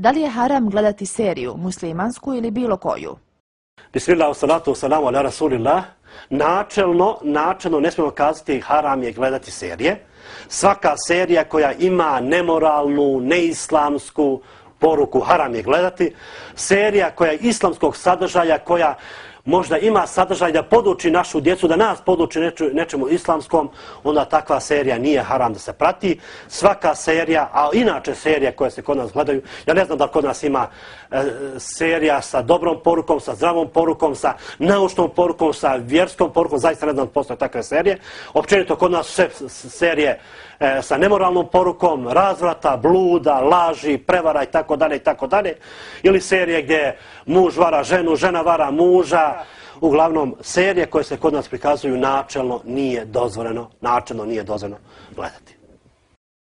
Da li je haram gledati seriju, muslimansku ili bilo koju? Bismillah, salatu, salamu, ala rasulillah. Načelno, načelno ne smijemo kazati haram je gledati serije. Svaka serija koja ima nemoralnu, neislamsku poruku haram je gledati. Serija koja je islamskog sadržaja, koja možda ima sadržaj da poduči našu djecu, da nas poduči nečemu islamskom, onda takva serija nije haram da se prati. Svaka serija, a inače serija koje se kod nas gledaju, ja ne znam da kod nas ima e, serija sa dobrom porukom, sa zdravom porukom, sa naučnom porukom, sa vjerskom porukom, zaista ne znam da postoje takve serije. Općenito kod nas sve serije e, sa nemoralnom porukom, razvrata, bluda, laži, prevara i tako dalje i tako dalje. Ili serije gdje muž vara ženu, žena vara muža. Uglavnom, serije koje se kod nas prikazuju načelno nije dozvoljeno, načelno nije dozvoljeno gledati.